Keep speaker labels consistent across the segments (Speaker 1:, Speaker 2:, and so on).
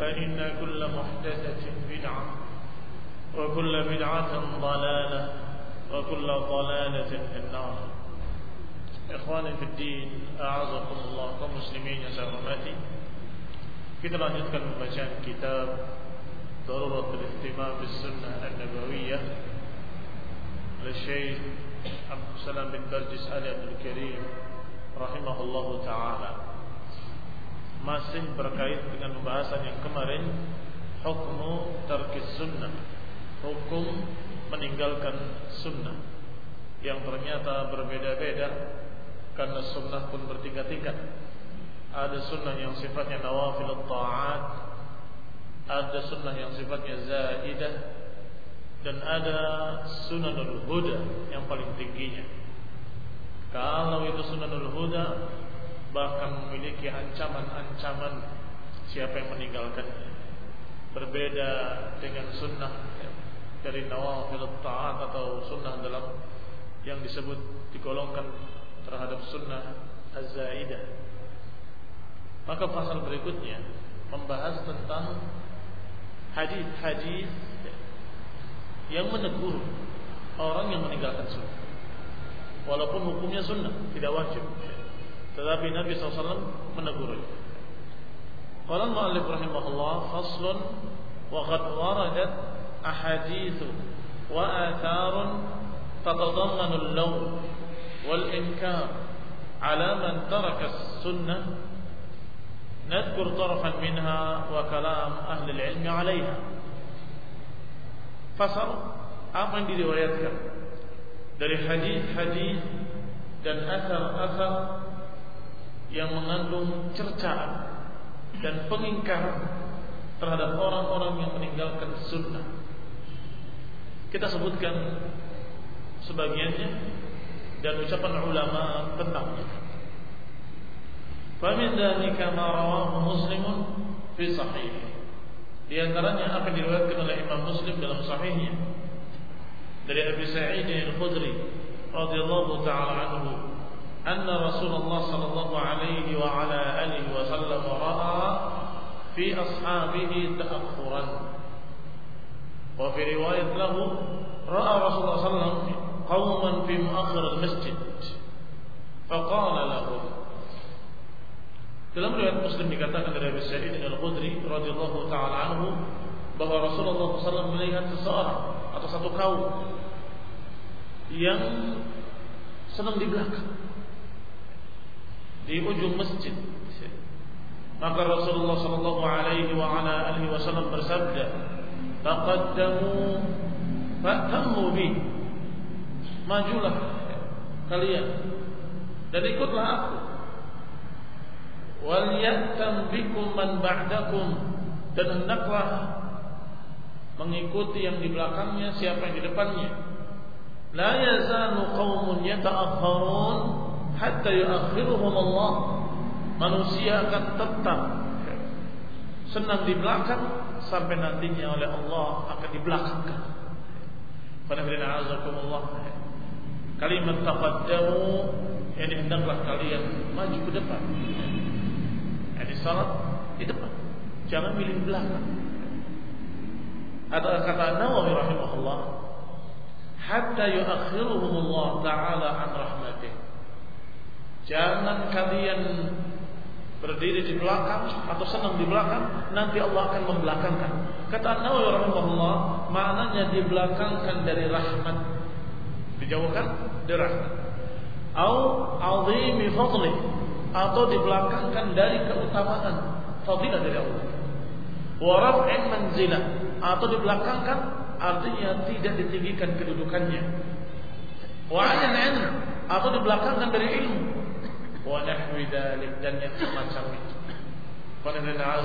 Speaker 1: فإن كل محدثة بدعة وكل بدعة ضلالة وكل ضلالة في النار. إخواني في الدين أعزكم الله كمسلمين سرمتي kita lanjutkan pembacaan kitab ضرورة الاهتمام بالسنة النبوية للشيخ عبد السلام بن برجس آل عبد الكريم رحمه الله تعالى masih berkait dengan pembahasan yang kemarin hukmu tarkis sunnah. Hukum meninggalkan sunnah. Yang ternyata berbeda-beda karena sunnah pun bertingkat-tingkat. Ada sunnah yang sifatnya nawafil ta'at ada sunnah yang sifatnya zaidah dan ada sunanul huda yang paling tingginya. Kalau itu sunanul huda bahkan memiliki ancaman-ancaman siapa yang meninggalkannya. Berbeda dengan sunnah dari nawafil taat atau sunnah dalam yang disebut digolongkan terhadap sunnah az-zaidah. Maka pasal berikutnya membahas tentang hadis-hadis yang menegur orang yang meninggalkan sunnah. Walaupun hukumnya sunnah, tidak wajib. Tetapi Nabi SAW menegurnya. Qala al-mu'allif rahimahullah faslun wa qad waradat ahadithu wa atharun tatadammanu al-law wal inkar ala man taraka as-sunnah نذكر طرفا منها وكلام أهل العلم عليها Fasal apa yang diriwayatkan dari hadis-hadis dan asar-asar yang mengandung cercaan dan pengingkaran terhadap orang-orang yang meninggalkan sunnah. Kita sebutkan sebagiannya dan ucapan ulama tentangnya. Famin dzalika ma rawahu Muslimun fi sahih. Di antaranya apa diriwayatkan oleh Imam Muslim dalam sahihnya dari Abi Sa'id Al-Khudri radhiyallahu taala anhu أن رسول الله صلى الله عليه وعلى آله وسلم رأى في أصحابه تأخرا وفي رواية له رأى رسول الله صلى الله عليه وسلم قوما في مؤخر المسجد فقال لهم Dalam riwayat Muslim dikatakan dari Abu Sa'id Al-Khudri radhiyallahu taala anhu bahwa Rasulullah SAW melihat seseorang atau satu kaum yang senang di belakang di ujung masjid. Maka Rasulullah sallallahu alaihi wa ala alihi wasallam bersabda, taqaddamu fa'tammu bi. Majulah kalian dan ikutlah aku. Wal ya'tam bikum man ba'dakum. Dan hendaklah mengikuti yang di belakangnya siapa yang di depannya. La yazalu qaumun yata'akhkharun hatta yu'akhiruhum Allah manusia akan tetap senang di belakang sampai nantinya oleh Allah akan dibelakangkan. Kalimat taqaddamu yang hendaklah kalian maju ke depan. Jadi salat di depan. Jangan milih belakang. Ada kata Nawawi rahimahullah, hatta yuakhiruhum Allah taala an rahmatih. Jangan kalian berdiri di belakang atau senang di belakang, nanti Allah akan membelakangkan. Kata Nawawi rahimahullah, maknanya dibelakangkan dari rahmat. Dijauhkan dari rahmat. Au azimi fadli atau dibelakangkan dari keutamaan fadilah dari Allah. Wa raf'in manzilah atau dibelakangkan artinya tidak ditinggikan kedudukannya. Wa 'an atau dibelakangkan dari ilmu wa nahwi dzalik dan yang semacam itu. Qanadana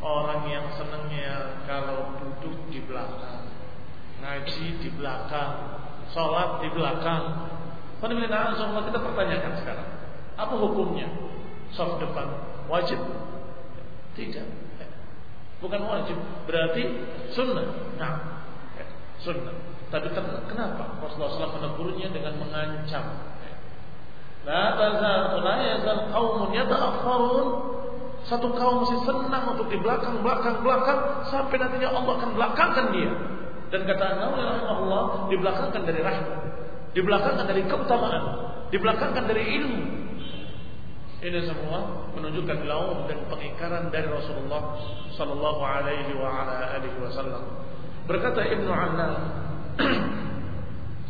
Speaker 1: orang yang senangnya kalau duduk di belakang, ngaji di belakang, sholat di belakang. Qanadana kita pertanyakan sekarang, apa hukumnya? Soft depan wajib? Tidak. Bukan wajib, berarti sunnah. Nah, sunnah. Tapi kenapa Rasulullah SAW menegurnya dengan mengancam? La tazal la yazal qaumun yata'akhkharun. Satu kaum mesti senang untuk di belakang, belakang, belakang sampai nantinya Allah akan belakangkan dia. Dan kata Allah dibelakangkan dari rahmat, dibelakangkan dari keutamaan, dibelakangkan dari ilmu. Ini semua menunjukkan laum dan pengingkaran dari Rasulullah sallallahu alaihi wasallam. Berkata Ibnu Anna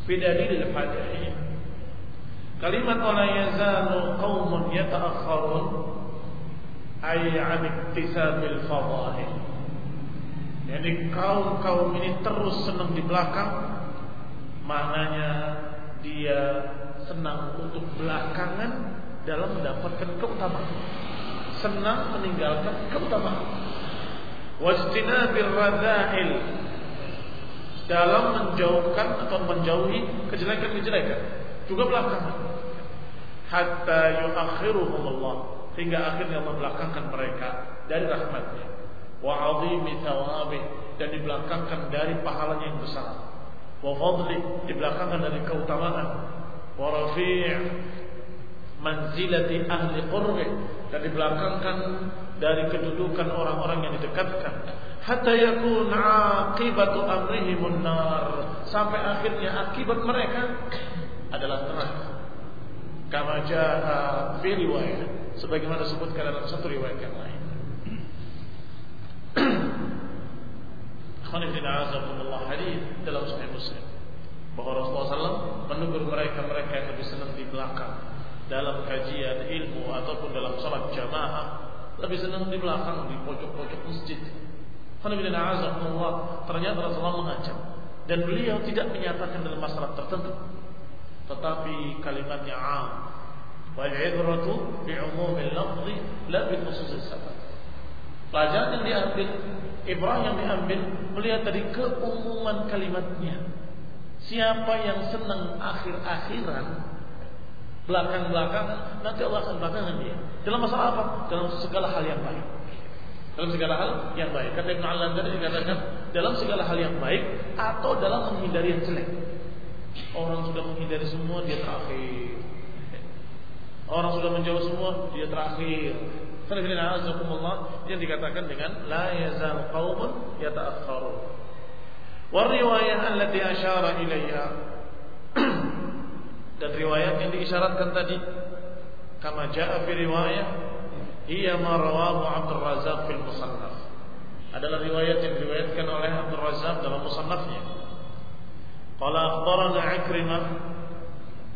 Speaker 1: fi dalil al-hadith Kalimat wala yazalu qaumun yata'akhkharun ay 'an iktisabil fadail. Jadi kaum-kaum ini terus senang di belakang maknanya dia senang untuk belakangan dalam mendapatkan keutamaan. Senang meninggalkan keutamaan. Wajtinabir radha'il dalam menjauhkan atau menjauhi kejelekan-kejelekan juga belakangan hatta yuakhiruhum Allah hingga akhirnya Allah belakangkan mereka dari rahmatnya. Wa azimi thawabih. Dan dibelakangkan dari pahalanya yang besar. Wa fadli. Dibelakangkan dari keutamaan. Wa rafi' manzilati ahli qurbi. Dan dibelakangkan dari kedudukan orang-orang yang didekatkan. Hatta yakun aqibatu amrihim nar. Sampai akhirnya akibat mereka adalah neraka. Kama jaa fi riwayat. Sebagaimana disebutkan dalam satu riwayat yang lain. Khonifina azakumullah hadis dalam Sahih Muslim. Bahwa Rasulullah SAW menegur mereka-mereka yang lebih senang di belakang dalam kajian ilmu ataupun dalam salat jamaah lebih senang di belakang di pojok-pojok masjid. Khonifina azakumullah ternyata Rasulullah mengancam dan beliau tidak menyatakan dalam masalah tertentu tetapi kalimatnya am. Wal ibratu bi umumil lafzi la bi khususis sabab. Pelajaran yang diambil, ibrah yang diambil melihat dari keumuman kalimatnya. Siapa yang senang akhir-akhiran belakang-belakang nanti Allah akan belakangan dia. Dalam masalah apa? Dalam segala hal yang baik. Dalam segala hal yang baik. Kata Ibn Al tadi dikatakan dalam segala hal yang baik atau dalam menghindari yang jelek. Orang sudah menghindari semua, dia terakhir. Orang sudah menjauh semua, dia terakhir. yang dikatakan dengan la yazal qaumun yata'akhkharun. Wa riwayah allati asyara ilayha dan riwayat yang diisyaratkan tadi kama jaa fi riwayah hiya ma Abdul Razzaq fil Musannaf adalah riwayat yang diriwayatkan oleh Abdul Razzaq dalam musannafnya قال أخبرنا عكرمة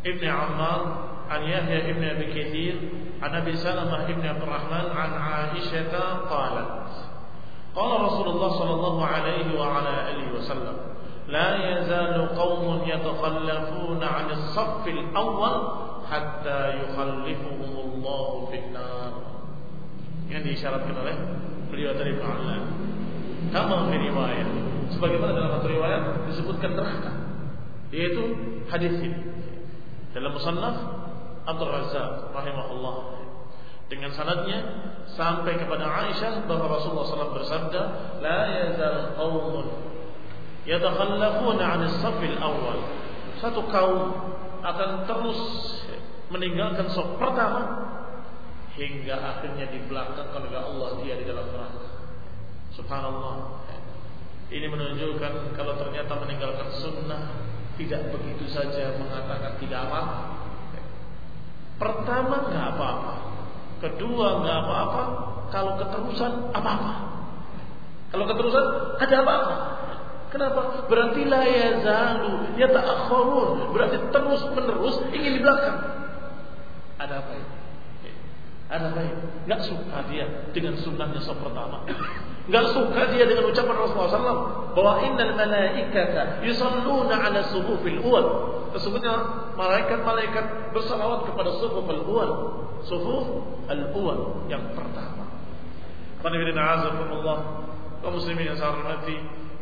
Speaker 1: ابن عمار عن يحيى ابن أبي كثير عن أبي سلمة ابن عبد الرحمن عن عائشة قالت قال رسول الله صلى الله عليه وعلى آله وسلم لا يزال قوم يتخلفون عن الصف الأول حتى يخلفهم الله في النار. يعني إشارة كنا له beliau dari Ma'ala Kama dari riwayat. Sebagaimana dalam satu riwayat disebutkan neraka Yaitu hadis ini. Dalam musannaf Abdul Razak rahimahullah dengan sanadnya sampai kepada Aisyah bahwa Rasulullah SAW bersabda, "La yazal qaumun yatakhallafuna 'an as-saffil awal." Satu kaum akan terus meninggalkan saf pertama hingga akhirnya di belakang oleh Allah dia di dalam neraka. Subhanallah. Ini menunjukkan kalau ternyata meninggalkan sunnah tidak begitu saja mengatakan tidak apa. Pertama nggak apa-apa. Kedua nggak apa-apa, kalau keterusan apa-apa. Kalau keterusan ada apa-apa. Kenapa? Berarti la yazalu yata'akhirun. Berarti terus menerus ingin di belakang. Ada apa ini? Ada apa ini? Gak suka dia dengan sunnahnya sop pertama. Gak suka dia dengan ucapan Rasulullah SAW bahwa innal malaikata yusalluna ala suhufil uwal. Sesungguhnya malaikat-malaikat bersalawat kepada suhuf al-uwal. Suhuf al-uwal yang pertama. Qanifidina azakumullah kaum muslimin yang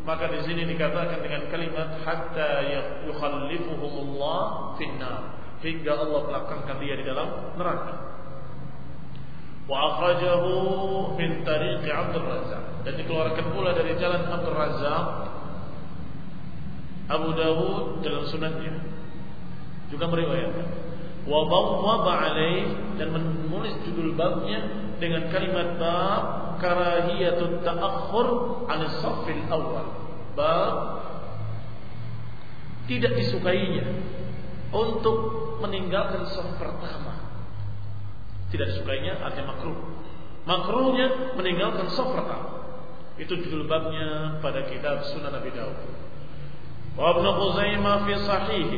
Speaker 1: maka di sini dikatakan dengan kalimat hatta yukhallifuhumullah finnar hingga Allah belakangkan dia di dalam neraka. Wa akhrajahu min tariq Abdul Razzaq. Dan dikeluarkan pula dari jalan Abdul Razzaq Abu Dawud dalam sunannya. Juga meriwayatkan. Wa bawwaba alaih dan menulis judul babnya dengan kalimat bab karahiyatut ta'akhur 'an as-saffil awal bab tidak disukainya untuk meninggalkan saf pertama tidak disukainya artinya makruh makruhnya meninggalkan pertama itu judul babnya pada kitab Sunan Abi Dawud wa Ibnu Khuzaimah fi sahih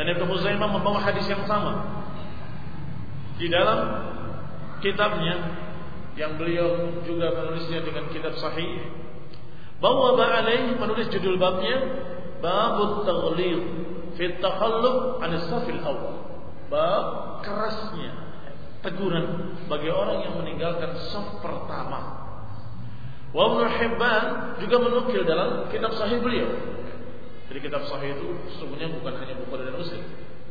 Speaker 1: dan Ibnu Huzaimah membawa hadis yang sama di dalam kitabnya yang beliau juga menulisnya dengan kitab sahih. Bahwa Ba'alaih menulis judul babnya Babut Taghlid fi takhalluf an safil awal. Bab kerasnya teguran bagi orang yang meninggalkan saf pertama. Wa Hibban juga menukil dalam kitab sahih beliau jadi kitab sahih itu sesungguhnya bukan hanya Bukhari dan Muslim.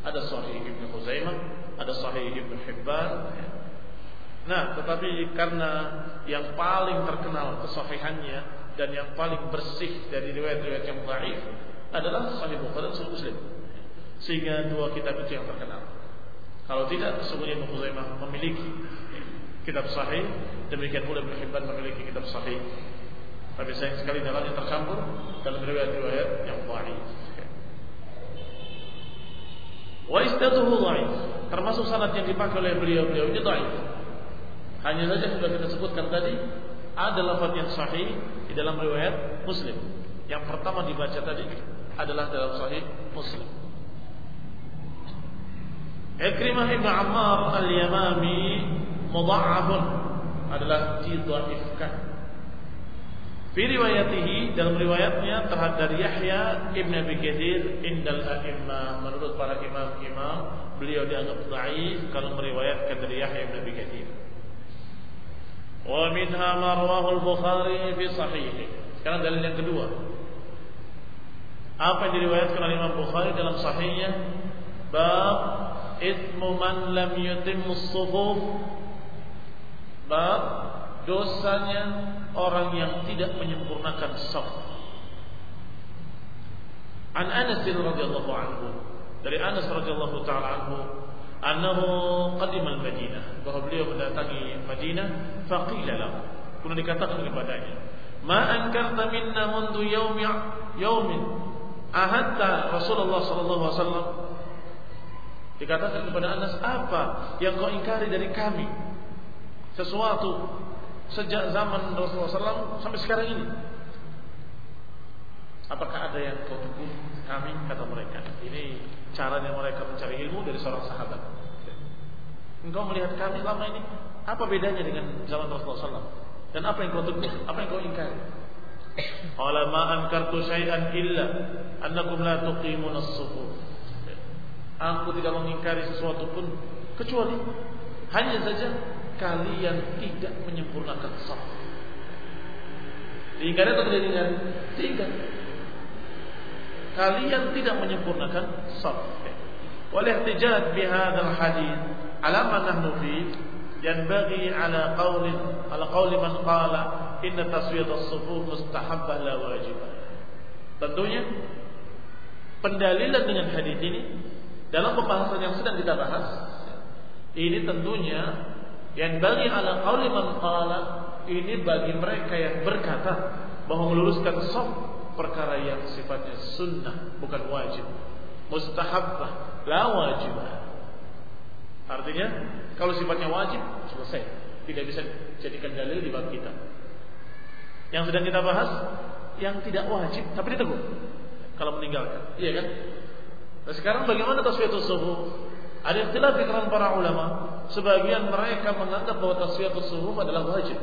Speaker 1: Ada sahih Ibnu Khuzaimah, ada sahih Ibnu Hibban. Nah, tetapi karena yang paling terkenal kesahihannya dan yang paling bersih dari riwayat-riwayat yang dhaif adalah sahih Bukhari dan Muslim. Sehingga dua kitab itu yang terkenal. Kalau tidak, sesungguhnya Ibnu Khuzaimah memiliki kitab sahih, demikian pula Ibnu Hibban memiliki kitab sahih. Tapi sayang sekali dalamnya tercampur dalam riwayat-riwayat yang dhaif. Wa istaduhu dhaif. Termasuk sanad yang dipakai oleh beliau-beliau ini dhaif. Hanya saja sudah kita sebutkan tadi ada lafaz yang sahih di dalam riwayat Muslim. Yang pertama dibaca tadi adalah dalam sahih Muslim. Ikrimah ibn Ammar al-Yamami mudha'afun adalah didhaifkan Fi riwayatihi dalam riwayatnya terhadap Yahya Ibn Abi Katsir indal a'immah menurut para imam-imam beliau dianggap dhaif kalau meriwayatkan dari Yahya Ibn Abi Katsir. Wa minha ma rawahu al-Bukhari fi sahih. Sekarang dalil yang kedua. Apa yang diriwayatkan oleh Imam Bukhari dalam sahihnya bab ithmu man lam yutimmu as-sufuf bab dosanya orang yang tidak menyempurnakan saf. An Anas radhiyallahu anhu. Dari Anas radhiyallahu taala anhu annahu qadima al-Madinah. Bahwa beliau mendatangi Madinah faqila lahu. Kemudian dikatakan kepadanya ma ankarta minna mundu yaumi yaumin ahadta Rasulullah sallallahu alaihi wasallam dikatakan kepada Anas apa yang kau ingkari dari kami sesuatu sejak zaman Rasulullah SAW sampai sekarang ini. Apakah ada yang kau tunggu kami kata mereka. Ini caranya mereka mencari ilmu dari seorang sahabat. Engkau melihat kami lama ini apa bedanya dengan zaman Rasulullah SAW? Dan apa yang kau tegur? Apa yang kau ingkari? Qala ma ankartu syai'an illa annakum la tuqimuna as-sufuf. Aku tidak mengingkari sesuatu pun kecuali hanya saja kalian tidak menyempurnakan saf. Diingkari atau tidak diingkari? Diingkari. Kalian tidak menyempurnakan ihtijaj bi hadzal hadis ala ma nahnu fi yanbaghi ala qaulin ala qauli man qala inna taswiyat as-sufuf mustahabbah la wajibah. Tentunya pendalilan dengan hadis ini dalam pembahasan yang sedang kita bahas ini tentunya yang bagi ala qauli man qala ini bagi mereka yang berkata bahwa meluruskan saf perkara yang sifatnya sunnah bukan wajib. Mustahabbah la wajibah artinya kalau sifatnya wajib selesai. Tidak bisa jadikan dalil di bab kita. Yang sedang kita bahas yang tidak wajib tapi ditegur. Kalau meninggalkan iya kan nah, sekarang bagaimana tasfiyatus subuh? Ada ikhtilaf di kalangan para ulama. Sebagian mereka menganggap bahwa tasfiyatus subuh adalah wajib.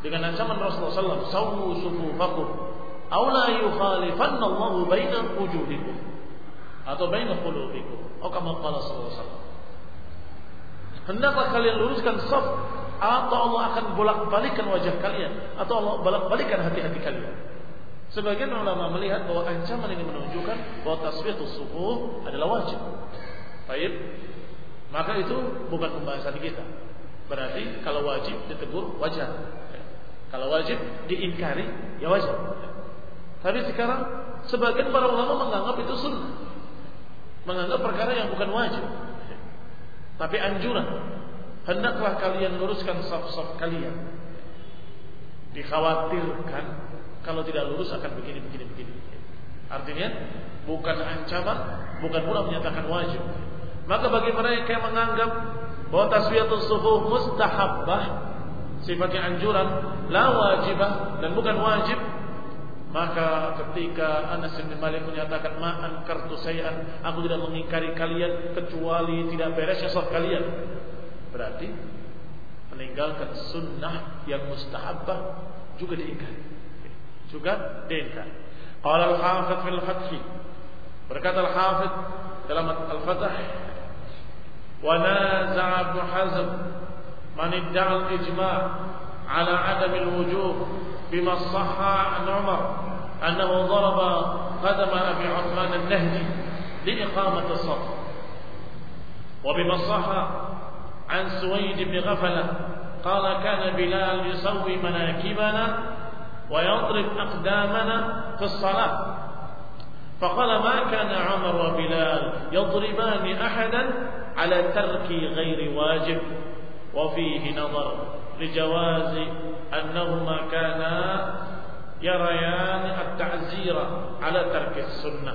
Speaker 1: Dengan ancaman Rasulullah SAW sawu sufufakum aw la yukhalifanna Allah baina wujuhikum atau baina qulubikum. Atau kama qala sallallahu alaihi wasallam hendaklah kalian luruskan saf atau Allah akan bolak-balikan wajah kalian atau Allah bolak-balikan hati-hati kalian sebagian ulama melihat bahwa ancaman ini menunjukkan bahwa tasfiyatus sufuh adalah wajib baik maka itu bukan pembahasan kita berarti kalau wajib ditegur wajar kalau wajib diingkari ya wajar tapi sekarang sebagian para ulama menganggap itu sunnah. Menganggap perkara yang bukan wajib. Tapi anjuran. Hendaklah kalian luruskan saf-saf kalian. Dikhawatirkan kalau tidak lurus akan begini begini begini. Artinya bukan ancaman, bukan pula menyatakan wajib. Maka bagi mereka yang menganggap bahwa taswiyatul subuh mustahabbah sifatnya anjuran, la wajibah dan bukan wajib, maka ketika Anas bin Malik menyatakan ma'an kartu sayan, aku tidak mengingkari kalian kecuali tidak beresnya sholat kalian. Berarti meninggalkan sunnah yang mustahabah juga diingkari. Juga diingkari. Qala al-Hafidh fil Fath berkata al-Hafidh dalam Al-Fath wa naza'a Ibn Hazm man idda'a al-ijma' ala 'adam al-wujub بما صح عن عمر أنه ضرب قدم أبي عثمان النهدي لإقامة الصف وبما صح عن سويد بن غفلة قال كان بلال يسوي مناكبنا ويضرب أقدامنا في الصلاة. فقال ما كان عمر وبلال يضربان أحدا على ترك غير واجب؟ وفيه نظر لجواز أنهما كانا يريان التعزير على ترك السنة.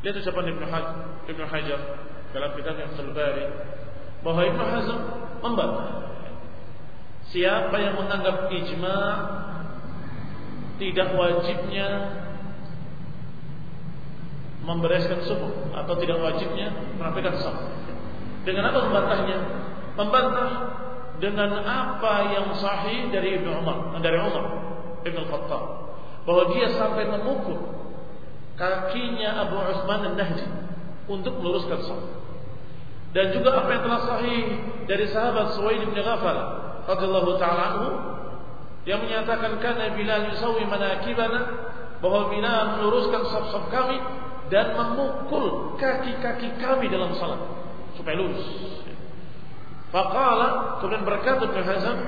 Speaker 1: Lihat ucapan Ibnu Hajar, Ibnu Hajar dalam kitab yang Bari bahwa Ibnu Hazm membantah siapa yang menganggap ijma tidak wajibnya membereskan subuh atau tidak wajibnya merapikan saf. Dengan apa membantahnya? Membantah dengan apa yang sahih dari Ibnu Umar, dari Umar Ibnu Khattab bahwa dia sampai memukul kakinya Abu Utsman An-Nahdi untuk meluruskan saf. Dan juga apa yang telah sahih dari sahabat Suwaid bin Ghafal radhiyallahu taala anhu yang menyatakan kana Bilal yusawi manakibana bahwa Bilal meluruskan saf-saf kami dan memukul kaki-kaki kami dalam salat supaya lurus. Faqala kemudian berkata Ibnu Hazm,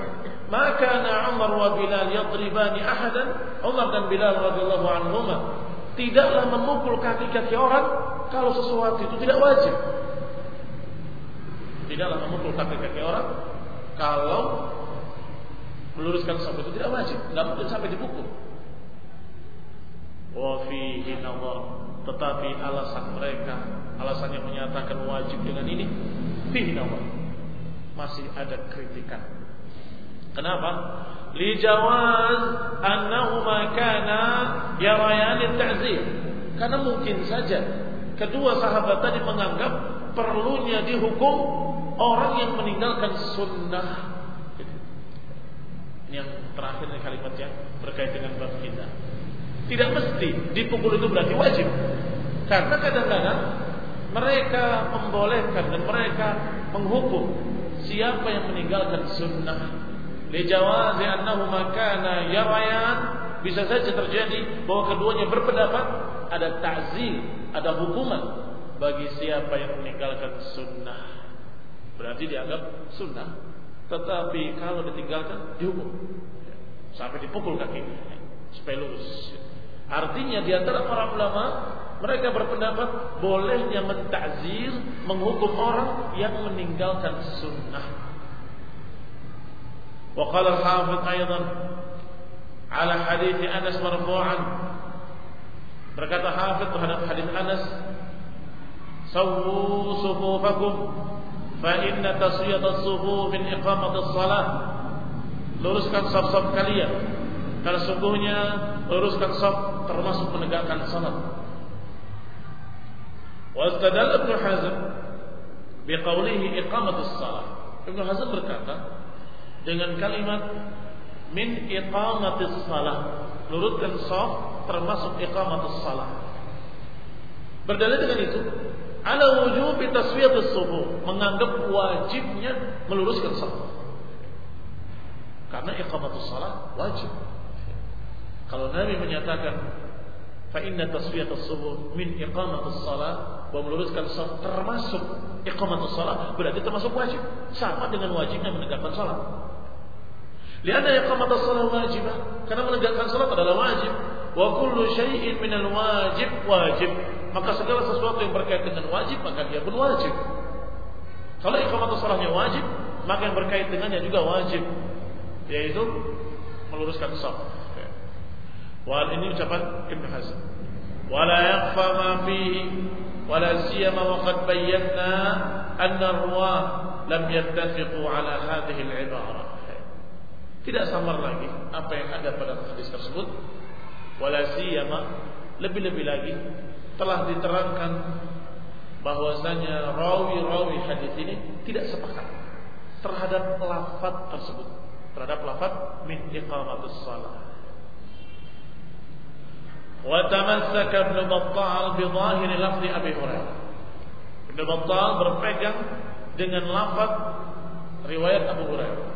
Speaker 1: "Maka kana Umar wa Bilal yadribani ahadan." Umar dan Bilal radhiyallahu anhuma tidaklah memukul kaki-kaki orang kalau sesuatu itu tidak wajib. Tidaklah memukul kaki-kaki orang kalau meluruskan sesuatu itu tidak wajib, tidak mungkin sampai dipukul. Wa nawar. Tetapi alasan mereka, alasan yang menyatakan wajib dengan ini, fihi nawar masih ada kritikan. Kenapa? Li jawaz annahuma kana yarayan ta'zir. Karena mungkin saja kedua sahabat tadi menganggap perlunya dihukum orang yang meninggalkan sunnah. Ini yang terakhir dari kalimat yang berkait dengan bab kita. Tidak mesti dipukul itu berarti wajib. Karena kadang-kadang mereka membolehkan dan mereka menghukum siapa yang meninggalkan sunnah. Lijawazi annahu makana yarayan bisa saja terjadi bahwa keduanya berpendapat ada takzir, ada hukuman bagi siapa yang meninggalkan sunnah. Berarti dianggap sunnah, tetapi kalau ditinggalkan dihukum sampai dipukul kaki supaya lurus. Artinya di antara para ulama mereka berpendapat bolehnya mentakzir menghukum orang yang meninggalkan sunnah. وقال الحافظ أيضا على حديث أنس مرفوعا berkata Hafid terhadap hadis Anas sawu sufufakum fa inna taswiyat as-sufuf min iqamat as-salah luruskan saf-saf kalian karena sungguhnya luruskan saf termasuk menegakkan salat واستدل ابن حزم بقوله إقامة الصلاة Ibn Hazm berkata dengan kalimat min iqamatis salah lurutkan saf termasuk iqamatus salah berdalil dengan itu ala wujub taswiyatus sufu menganggap wajibnya meluruskan saf karena iqamatus salah wajib. Kalau Nabi menyatakan fa inna taswiyatus sufu min iqamatus salah bahwa meluruskan salat termasuk iqamatus salat berarti termasuk wajib. Sama dengan wajibnya menegakkan salat lianna iqamatus salat wajib karena menegakkan salat adalah wajib. Wa kullu syai'in minal wajib wajib maka segala sesuatu yang berkait dengan wajib maka dia pun wajib kalau iqamatus salatnya wajib maka yang berkait dengannya juga wajib yaitu meluruskan salat Wal ini ucapan Ibn Hazm. Wala yakhfa ma fihi ولا سيما وقد بينا أن الرواه لم يتفقوا على هذه العبارة tidak samar lagi apa yang ada pada hadis tersebut wala siyama lebih-lebih lagi telah diterangkan bahwasanya rawi-rawi hadis ini tidak sepakat terhadap lafaz tersebut, terhadap lafaz min iqamatus shalah. Wa tamassaka Ibnu Battal bi zahir lafzi Abi Hurairah. Ibnu Battal berpegang dengan lafaz riwayat Abu Hurairah.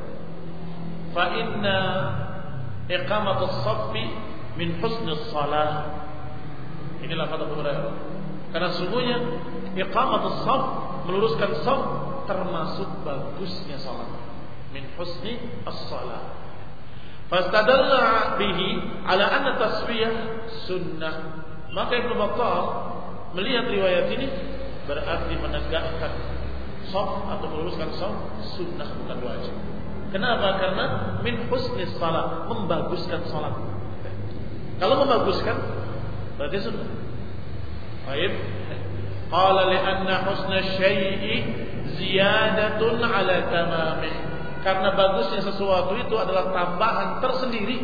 Speaker 1: Fa inna iqamatus saffi min husnis shalah ini lafaz Abu Hurairah. Karena sungguhnya iqamat as-saff meluruskan saf termasuk bagusnya salat. Min husni as-salah. Fastadalla bihi ala anna tasfiyah sunnah. Maka Ibnu Battal melihat riwayat ini berarti menegakkan saf atau meluruskan saf sunnah bukan wajib. Kenapa? Karena min husni salat, membaguskan salat. Kalau membaguskan berarti sunnah. Baik. Qala li anna husna syai'i ziyadatun ala tamamih. Karena bagusnya sesuatu itu adalah tambahan tersendiri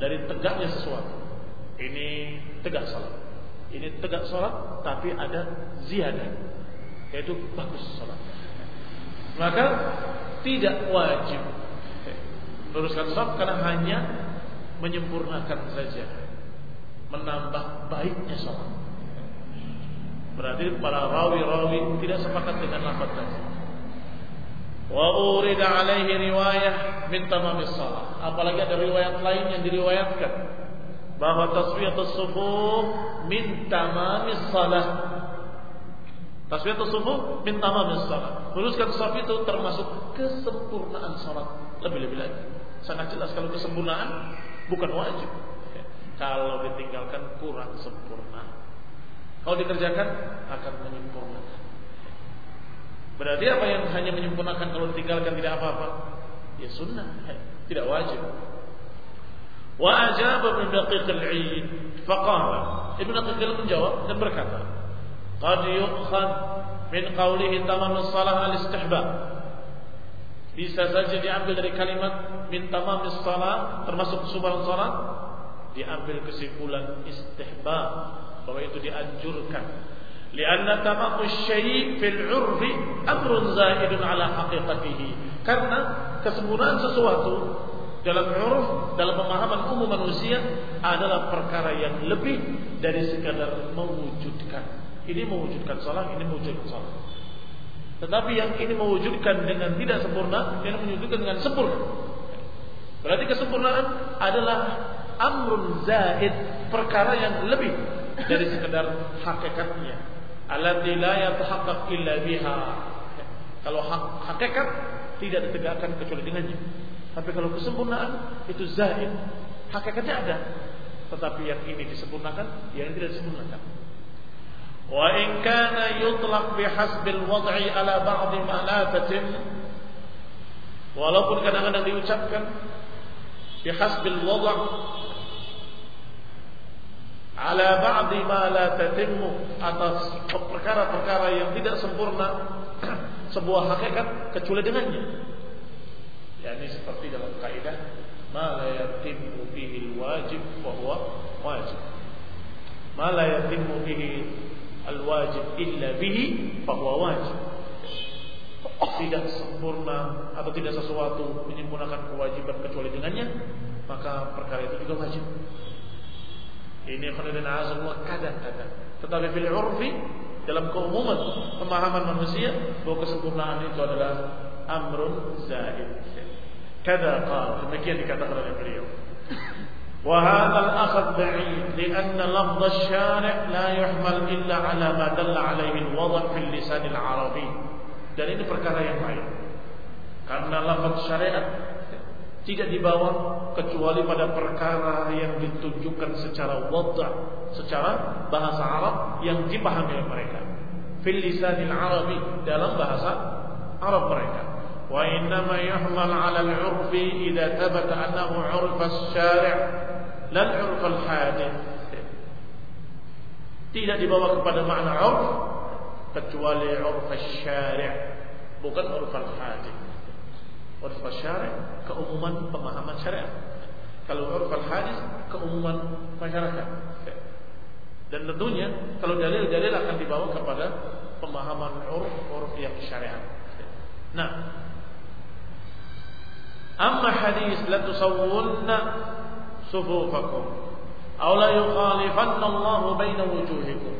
Speaker 1: dari tegaknya sesuatu. Ini tegak salat. Ini tegak salat tapi ada ziyadah. Yaitu bagus salat. Maka tidak wajib luruskan salat karena hanya menyempurnakan saja. Menambah baiknya salat. Berarti para rawi-rawi tidak sepakat dengan lafaz tadi. Wa urida alaihi riwayah min tamamis salah. Apalagi ada riwayat lain yang diriwayatkan bahwa taswiyatus sufuf min tamamis salah. Taswiyatus sufuf min tamamis salah. Luruskan saf itu termasuk kesempurnaan salat. Lebih-lebih lagi. Sangat jelas kalau kesempurnaan bukan wajib. Kalau ditinggalkan kurang sempurna. Kalau dikerjakan akan menyempurnakan. Berarti apa yang hanya menyempurnakan kalau ditinggalkan tidak apa-apa? Ya sunnah, tidak wajib. Wa ajab Ibn Daqiq al-Eid faqala Ibn Daqiq menjawab dan berkata, "Qad yu'khad min qawlihi tamam as-salah al-istihbab." Bisa saja diambil dari kalimat min tamam as-salah termasuk subhan salat diambil kesimpulan istihbab bahwa itu dianjurkan Lianna tamamu syai' fil 'urfi amrun zaidun ala haqiqatihi. Karena kesempurnaan sesuatu dalam uruf, dalam pemahaman umum manusia adalah perkara yang lebih dari sekadar mewujudkan. Ini mewujudkan salah, ini mewujudkan salah. Tetapi yang ini mewujudkan dengan tidak sempurna, yang mewujudkan dengan sempurna. Berarti kesempurnaan adalah amrun zaid, perkara yang lebih dari sekedar hakikatnya. Allati la yatahaqqaq illa biha. Kalau hak, hakikat tidak ditegakkan kecuali dengannya. Tapi kalau kesempurnaan itu zaid. Hakikatnya ada. Tetapi yang ini disempurnakan, yang ini tidak disempurnakan. Wa in kana yutlaq bihasbil wad'i ala ba'di ma'lafatin walaupun kadang-kadang diucapkan bihasbil wad' ala ba'di ma la tatimmu atas perkara-perkara yang tidak sempurna sebuah hakikat kecuali dengannya. Yakni seperti dalam kaidah ma la yatimmu bihi wajib wa huwa wajib. Ma la yatimmu bihi al-wajib illa bihi bahwa wajib. Tidak sempurna atau tidak sesuatu menyempurnakan kewajiban kecuali dengannya maka perkara itu juga wajib ini khairin azallah kadang-kadang tetapi fil urfi dalam keumuman pemahaman manusia bahwa kesempurnaan itu adalah amrun zaid kada qala demikian dikatakan oleh beliau وهذا الأخذ بعيد لأن لفظ الشارع لا يحمل إلا على ما دل عليه الوضع في اللسان العربي dan ini perkara yang baik karena lafaz syariat tidak dibawa kecuali pada perkara yang ditunjukkan secara wadha secara bahasa Arab yang dipahami oleh mereka. Fil lisanil arabi dalam bahasa Arab mereka. Wa innama yuhmal 'ala al-'urfi idza thabata annahu 'urfa asy-syari' lan 'urfa al-hadith tidak dibawa kepada makna 'urf kecuali 'urf asy-syari' bukan 'urf al-hadith 'urf asy-syari' keumuman pemahaman syariat. Kalau 'urf al-hadith keumuman masyarakat. Dan tentunya kalau dalil-dalil akan dibawa kepada pemahaman uruf uruf yang syariat. Nah, amma hadis la tusawwunna sufufakum. Aw la yukhalifanna Allah baina wujuhikum.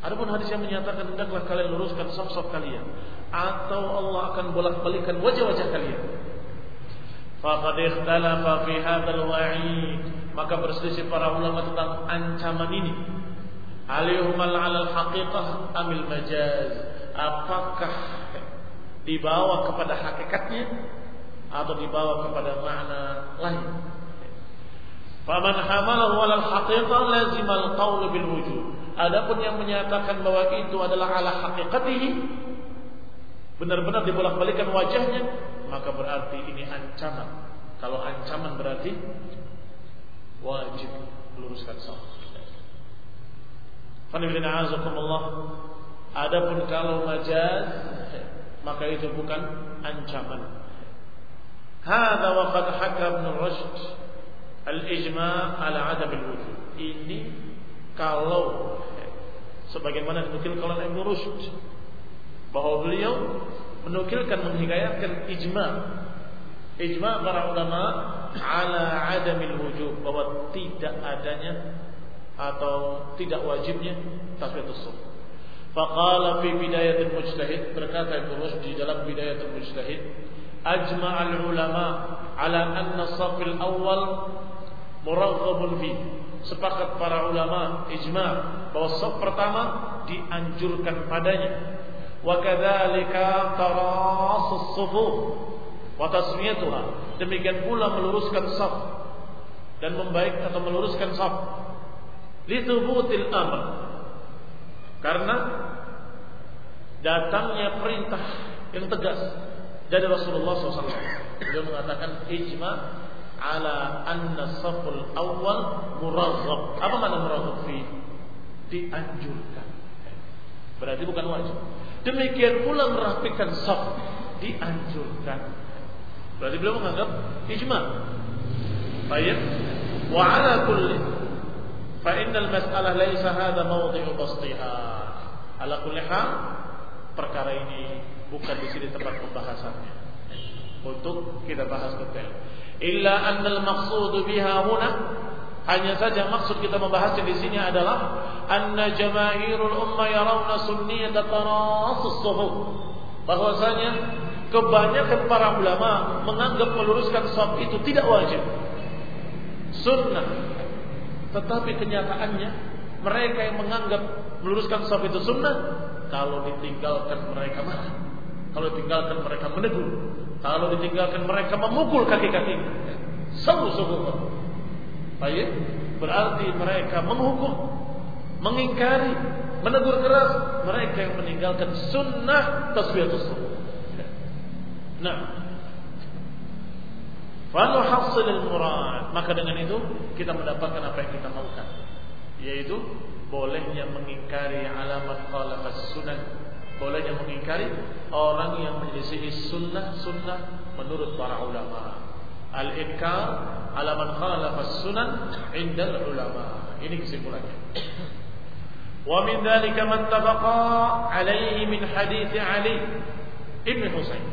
Speaker 1: Adapun hadis yang menyatakan hendaklah kalian luruskan saf-saf kalian atau Allah akan bolak-balikan wajah-wajah kalian. Faqad ikhtalafa fi hadzal wa'id. Maka berselisih para ulama tentang ancaman ini. Alihumal 'alal haqiqah amil majaz. Apakah dibawa kepada hakikatnya atau dibawa kepada makna lain? Faman hamalahu 'alal haqiqah lazimal qaul bil wujud. Adapun yang menyatakan bahwa itu adalah ala haqiqatihi benar-benar dibolak-balikan wajahnya maka berarti ini ancaman. Kalau ancaman berarti wajib meluruskan salat. Allah. Adapun kalau majaz maka itu bukan ancaman. Hada wa qad haka Ibn Rushd al-ijma' ala adam al-wujud. Ini kalau sebagaimana dinukilkan oleh Ibn Rushd bahwa beliau menukilkan menghikayatkan ijma. Ijma para ulama ala adamil wujub. Bahwa tidak adanya atau tidak wajibnya tasbihatus subuh. Faqala fi bidayatil mujtahid berkata Ibnu Rushd di dalam bidayatul mujtahid ajma'al ulama ala anna safil awal muraghabun fi sepakat para ulama ijma bahwa sop pertama dianjurkan padanya. Wa kadzalika tarasus sufuh wa tasmiyatuha. Demikian pula meluruskan saf dan membaik atau meluruskan saf li thubutil amr. Karena datangnya perintah yang tegas dari Rasulullah SAW. Beliau mengatakan ijma ala anna saful awal muraghab apa makna muraghab fi dianjurkan berarti bukan wajib Demikian pula merapikan saf dianjurkan. Berarti beliau menganggap ijma. Baik. Wa ala kulli fa innal mas'alah laisa hadha mawdhi'u bastiha. Ala kulli hal perkara ini bukan di sini tempat pembahasannya. Untuk kita bahas detail. Illa annal maqsud biha huna hanya saja maksud kita membahasnya di sini adalah anna jamaahirul ummah yarawna sunniyat tarasus suhuf. Bahwasanya kebanyakan para ulama menganggap meluruskan saf itu tidak wajib. Sunnah. Tetapi kenyataannya mereka yang menganggap meluruskan saf itu sunnah kalau ditinggalkan mereka marah. Kalau ditinggalkan mereka menegur. Kalau ditinggalkan mereka memukul kaki-kaki. Sungguh-sungguh. Baik, berarti mereka menghukum, mengingkari, menegur keras mereka yang meninggalkan sunnah tasbihatus sunnah. Nah, Fanuhassil murad Maka dengan itu kita mendapatkan apa yang kita maukan Yaitu bolehnya mengingkari alamat khalafas sunnah Bolehnya mengingkari orang yang menyelisihi sunnah-sunnah menurut para ulama Al-inkar ala man khalafa sunan indal ulama. Ini kesimpulannya. Wa min dzalika man tafaqa alaihi min hadits Ali Ibn Husain.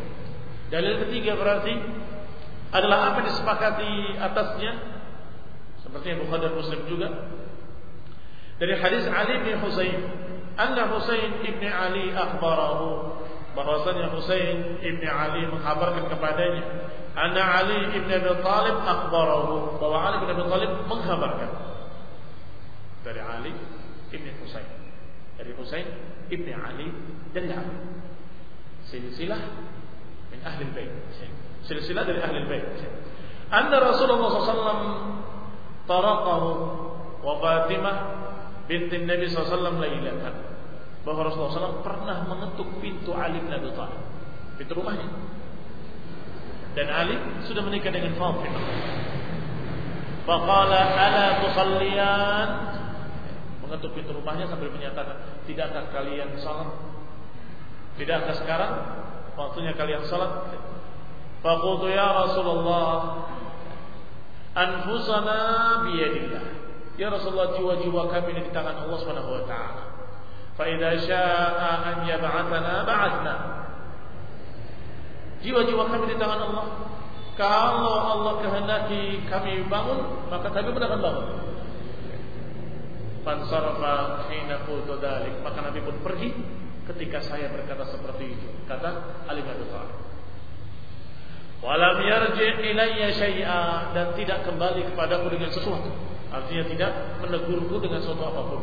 Speaker 1: Dalil ketiga berarti adalah apa disepakati atasnya seperti yang Bukhari dan Muslim juga dari hadis Ali bin Husain anna Husain ibn Ali akhbarahu bahwasanya Husain ibn Ali mengkabarkan kepadanya Anna Ali ibn Abi Talib akhbarahu bahwa Ali ibn Abi Talib menghabarkan dari Ali ibn Husain dari Husain ibn Ali dari Ali silsilah min ahli bait silsilah dari ahli bait anna Rasulullah SAW taraqahu wa Fatimah binti Nabi SAW lailatan bahwa Rasulullah SAW pernah mengetuk pintu Ali bin Abi Thalib pintu rumahnya dan Ali sudah menikah dengan Fatimah. Faqala ala tusalliyan mengetuk pintu rumahnya sambil menyatakan, "Tidakkah kalian salat?" Tidakkah sekarang waktunya kalian salat? Faqultu ya Rasulullah, anfusana biyadillah. Ya Rasulullah, jiwa-jiwa kami ini di tangan Allah Subhanahu wa taala. Fa idza syaa'a an yab'atsana ba'atsna. Jiwa-jiwa kami di tangan Allah. Kalau Allah kehendaki kami bangun, maka kami pun akan bangun. Fansarafa hina qultu dzalik. Maka Nabi pun pergi ketika saya berkata seperti itu. Kata Ali bin Abi Thalib. Walam yarji ilayya syai'a dan tidak kembali kepadaku dengan sesuatu. Artinya tidak menegurku dengan sesuatu apa pun.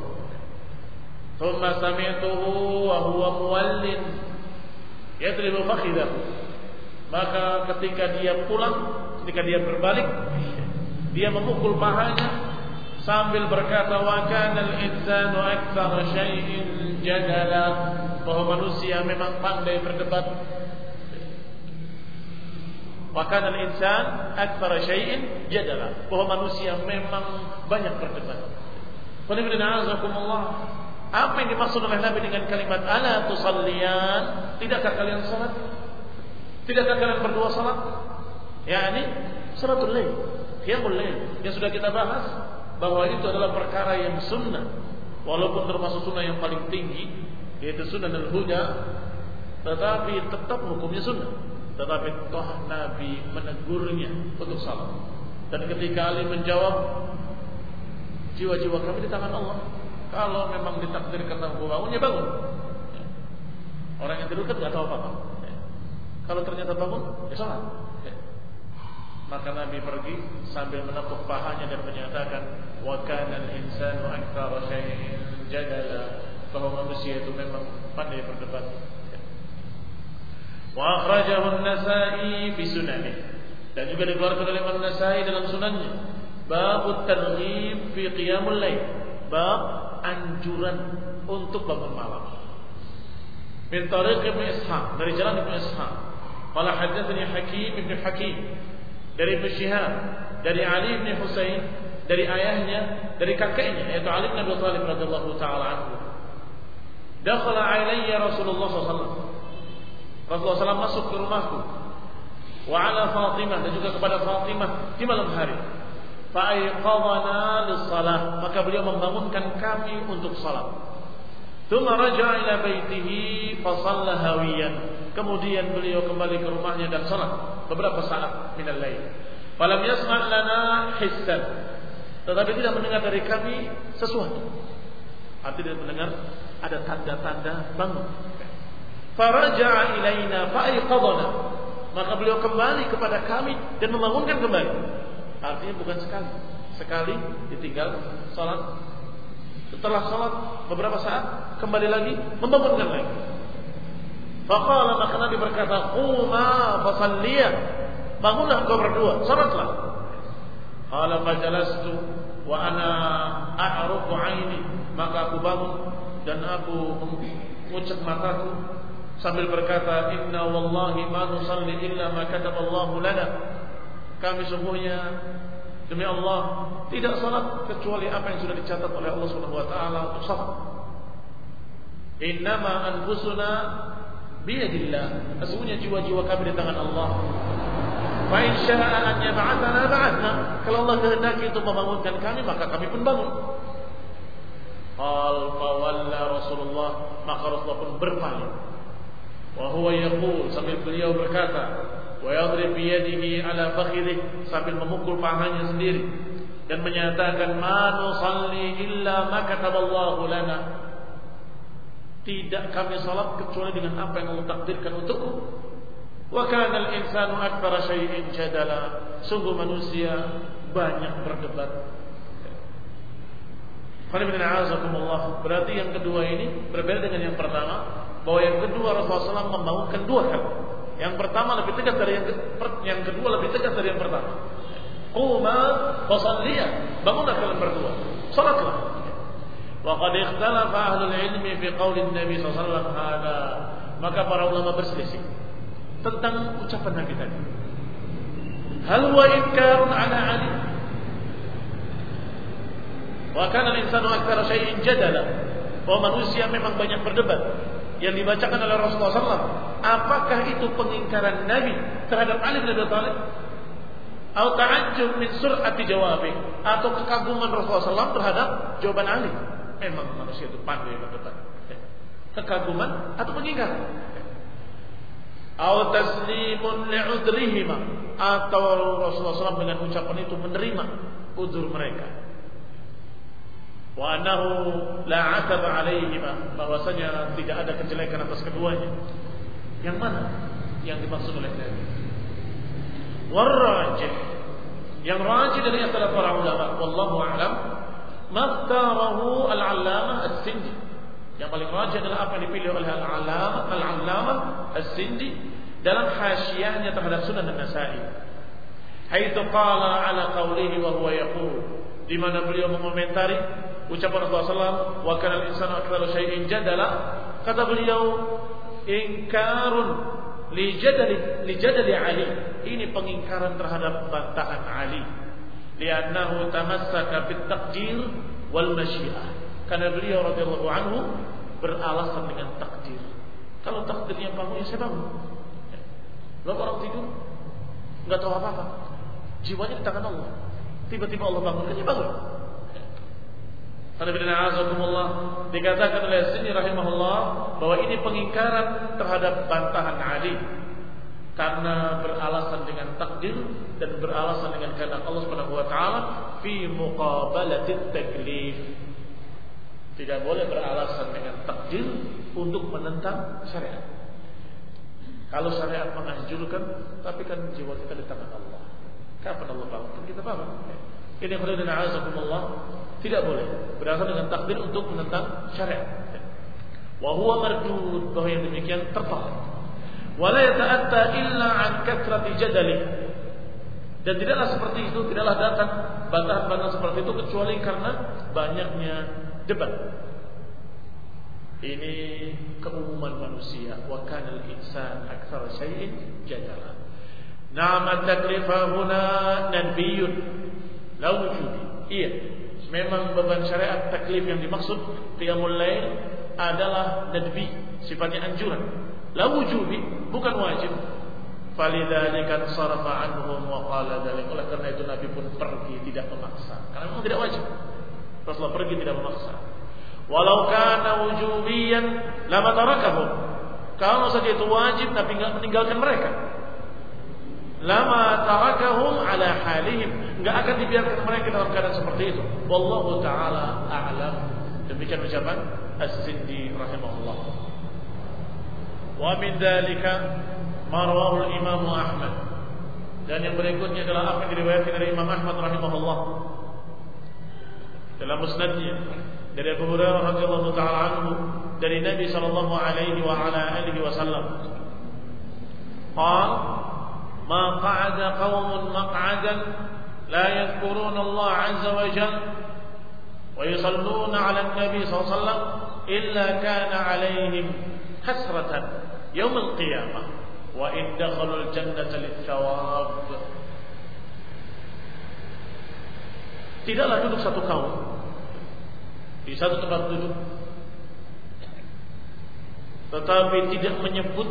Speaker 1: Thumma sami'tuhu wa huwa muwallin yadribu fakhidahu maka ketika dia pulang, ketika dia berbalik, dia memukul pahanya sambil berkata wa kana al-insanu aktsara syai'in jadala. Bahwa manusia memang pandai berdebat wa kana al-insan aktsara syai'in jadala. Bahwa manusia memang banyak berdebat. Apa yang dimaksud oleh Nabi dengan kalimat ala tusalliyan tidakkah kalian salat? Tidakkah kalian berdua salat? Ya ini salatul lail, qiyamul lail. Yang sudah kita bahas bahwa itu adalah perkara yang sunnah. Walaupun termasuk sunnah yang paling tinggi yaitu sunnah dan huda tetapi tetap hukumnya sunnah tetapi toh Nabi menegurnya untuk salat dan ketika Ali menjawab jiwa-jiwa kami di tangan Allah kalau memang ditakdirkan aku bangun ya bangun orang yang tidur kan nggak tahu apa-apa kalau ternyata bangun, ya sholat. Ya. Maka Nabi pergi sambil menepuk pahanya dan menyatakan, "Wa kana al-insanu aktsara jadala." Bahwa manusia itu memang pandai berdebat. Wa akhrajahu an-Nasa'i fi sunanihi. Dan juga dikeluarkan oleh Imam Nasai dalam sunannya. Bab targhib fi qiyamul lail. Bab anjuran untuk bangun malam. Min tariq Ibnu Ishaq, dari jalan Ibnu Ishaq. Qala haddatsani Hakim bin Hakim dari Ibnu Syihab, dari Ali bin Husain, dari ayahnya, dari kakeknya yaitu Ali bin Abi Thalib radhiyallahu taala anhu. Dakhala alayya Rasulullah sallallahu Rasulullah SAW masuk ke rumahku wa ala Fatimah dan juga kepada Fatimah di malam hari. Fa'aiqadana lis-salah, maka beliau membangunkan kami untuk salat. Tsumma raja'a ila baitihi fa shalla hawiyan. Kemudian beliau kembali ke rumahnya dan salat beberapa saat minal lail. Falam yasma' lana hissan. Tetapi tidak mendengar dari kami sesuatu. Artinya tidak mendengar ada tanda-tanda bangun. Faraja'a ilaina fa'iqadana. Maka beliau kembali kepada kami dan membangunkan kembali. Artinya bukan sekali. Sekali ditinggal salat. Setelah salat beberapa saat kembali lagi membangunkan lagi. Faqala maka Nabi berkata, "Quma fasalliya." Bangunlah engkau berdua, salatlah. Qala fajalastu wa ana a'rufu 'aini. Maka aku bangun dan aku mengucap mataku sambil berkata inna wallahi ma nusalli illa ma kataballahu lana. Kami sungguhnya demi Allah tidak salat kecuali apa yang sudah dicatat oleh Allah Subhanahu wa taala untuk salat. Innama anfusuna biyadillah. Sesungguhnya jiwa-jiwa kami di tangan Allah. Fa in syaa'a an yab'athana ba'athna kalau Allah kehendaki untuk membangunkan kami maka kami pun bangun. Qal fawalla Rasulullah maka Rasulullah pun berpaling. Wa huwa yaqul sambil beliau berkata, wa yadrib bi yadihi ala fakhidhi sambil memukul pahanya sendiri dan menyatakan ma nusalli illa ma kataballahu lana. Tidak kami salat kecuali dengan apa yang Allah takdirkan untukku. Wa kana al-insanu aktsara syai'in jadala. Sungguh manusia banyak berdebat Berarti yang kedua ini berbeda dengan yang pertama bahwa yang kedua Rasulullah SAW membangunkan dua kali. Yang pertama lebih tegas dari yang, yang kedua lebih tegas dari yang pertama. Quma fasalliya. Bangunlah kalian berdua. Salatlah. Wa qad ikhtalafa ahlul ilmi fi qauli Nabi sallallahu alaihi. Maka para ulama berselisih tentang ucapan Nabi tadi. Hal huwa inkarun ala Ali Wa kana al-insanu aktsara syai'in jadala. Bahwa manusia memang banyak berdebat. Yang dibacakan oleh Rasulullah SAW. Apakah itu pengingkaran Nabi terhadap Ali bin Abi Thalib? Atau ta'ajjub min sur'ati jawabi. Atau kekaguman Rasulullah SAW terhadap jawaban Ali. Memang manusia itu pandai berdebat. Kekaguman atau pengingkaran. Atau taslimun li'udrihima. Atau Rasulullah SAW dengan ucapan itu menerima udur mereka wa annahu la ataba alaihima bahwasanya tidak ada kejelekan atas keduanya. Yang mana yang dimaksud oleh Nabi? Warrajih yang rajih dari antara para ulama wallahu a'lam maftarahu al-allamah as-sindi. Yang paling rajih adalah apa yang dipilih oleh al-allamah al-allamah as-sindi dalam hasyiahnya terhadap sunan an-nasa'i. Haitsu qala ala qawlihi wa huwa yaqul di mana beliau mengomentari ucapan Rasulullah SAW wa kana al-insanu aktsaru syai'in jadala. Kata beliau ingkarun li jadali li jadali Ali. Ini pengingkaran terhadap bantahan Ali. Li'annahu tamassaka bit taqdir wal masyiah. Karena beliau radhiyallahu anhu beralasan dengan takdir. Kalau takdirnya bangun ya saya bangun. Lalu orang tidur? Nggak tahu apa-apa. Jiwanya di tangan Allah. Tiba-tiba Allah bangunkan dia bangun Dikatakan oleh sini rahimahullah bahwa ini pengingkaran terhadap bantahan Ali karena beralasan dengan takdir dan beralasan dengan kehendak Allah Subhanahu wa taala fi muqabalatit taklif. Tidak boleh beralasan dengan takdir untuk menentang syariat. Kalau syariat menganjurkan, tapi kan jiwa kita di tangan Allah. Kapan Allah bangun? Kita bangun. Ini khairan azakumullah tidak boleh berdasarkan dengan takdir untuk menentang syariat. Wa huwa bahwa yang demikian tertolak. Wa la yata'atta illa an kathrati jadali. Dan tidaklah seperti itu, tidaklah datang bantahan-bantahan seperti itu kecuali karena banyaknya debat. Ini keumuman manusia. Wa kana al-insan aktsara syai'in jadala. Nama taklifa huna nabiyyun la wujudi. Iya, memang beban syariat taklif yang dimaksud qiyamul lail adalah nadbi, sifatnya anjuran. La bukan wajib. Falidzalika sarafa anhum wa qala dzalik. Oleh karena itu Nabi pun pergi tidak memaksa. Karena memang tidak wajib. Rasulullah pergi tidak memaksa. Walau kana wujubiyan lama tarakahum. Kalau saja itu wajib Nabi enggak meninggalkan mereka lama tarakahum ala halihim. Nggak akan dibiarkan mereka dalam keadaan seperti itu. Wallahu taala a'lam. Demikian ucapan as-sindi rahimahullah. Wa min dzalika ma al-imam Ahmad. Dan yang berikutnya adalah apa yang diriwayatkan dari Imam Ahmad rahimahullah. Dalam musnadnya dari Abu Hurairah radhiyallahu taala anhu dari Nabi sallallahu alaihi wa ala alihi wasallam qala ما قعد قوم مقعدا لا يذكرون الله عز وجل ويصلون على النبي صلى الله عليه وسلم إلا كان عليهم حسرة يوم القيامة. وإن دخلوا الجنة للثواب. Tidaklah duduk satu kaum. Di satu tempat duduk. Tetapi tidak menyebut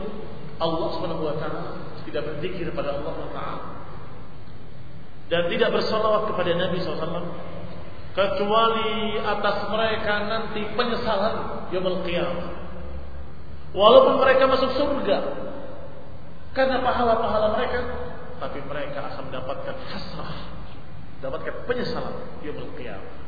Speaker 1: Allah Subhanahu wa taala. Tidak berzikir kepada Allah Taala dan tidak bersolawat kepada Nabi SAW kecuali atas mereka nanti penyesalan yaumul qiyamah walaupun mereka masuk surga karena pahala-pahala mereka tapi mereka akan mendapatkan hasrah mendapatkan penyesalan yaumul qiyamah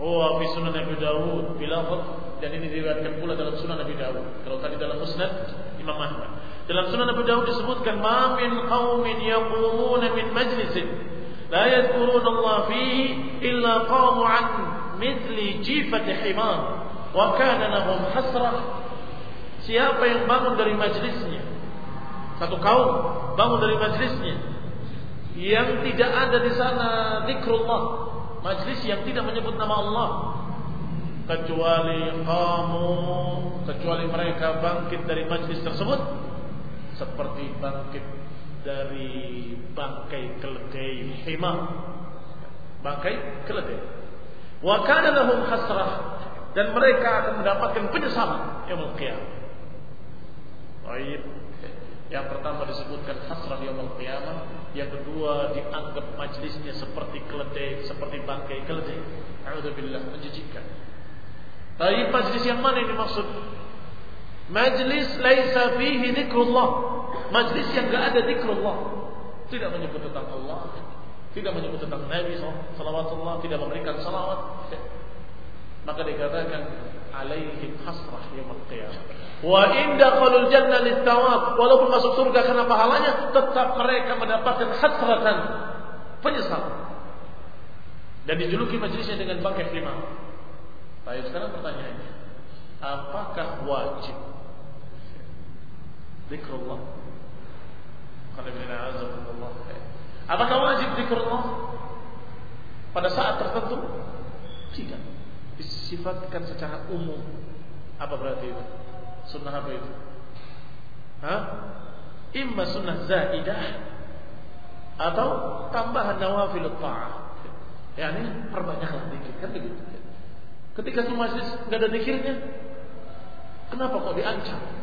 Speaker 1: Oh, fi sunan Abi Dawud bilafaz dan ini diriwayatkan pula dalam sunan Abi Dawud. Kalau tadi dalam musnad Imam Ahmad. Dalam Sunan Abu Dawud disebutkan ma min qaumin yaqumuna min majlisin la yadhkuruna Allah fihi illa qamu an mithli jifati himar wa kana lahum hasrah. Siapa yang bangun dari majlisnya satu kaum bangun dari majlisnya yang tidak ada di sana zikrullah majlis yang tidak menyebut nama Allah kecuali kamu kecuali mereka bangkit dari majlis tersebut seperti bangkit dari bangkai keledai himar bangkai keledai. Wa kana lahum hasrah. Dan mereka akan mendapatkan penyesalan yang qiyamah. Baik. Yang pertama disebutkan hasrah yaumul qiyamah. Yang kedua dianggap majlisnya seperti keledai seperti bangkai keledai. A'udzubillah menjijikkan. Tapi majlis yang mana ini maksud Majlis laisa fihi dzikrullah. Majlis yang enggak ada zikrullah. Tidak menyebut tentang Allah, tidak menyebut tentang Nabi sallallahu tidak memberikan salawat. Maka dikatakan alaihim hasrah yaumil qiyamah. Wa in dakhalul jannah litawab, walaupun masuk surga karena pahalanya, tetap mereka mendapatkan hasratan, penyesal. Dan dijuluki majlisnya dengan bangkai lima. Baik, sekarang pertanyaannya, apakah wajib zikrullah. Apakah wajib zikrullah pada saat tertentu? Tidak. Disifatkan secara umum. Apa berarti itu? Sunnah apa itu? Hah? Imma sunnah zaidah atau tambahan nawafil ta'ah. Ya ini perbanyaklah dikit kan begitu. Ketika semua majlis nggak ada dikirnya, kenapa kok diancam?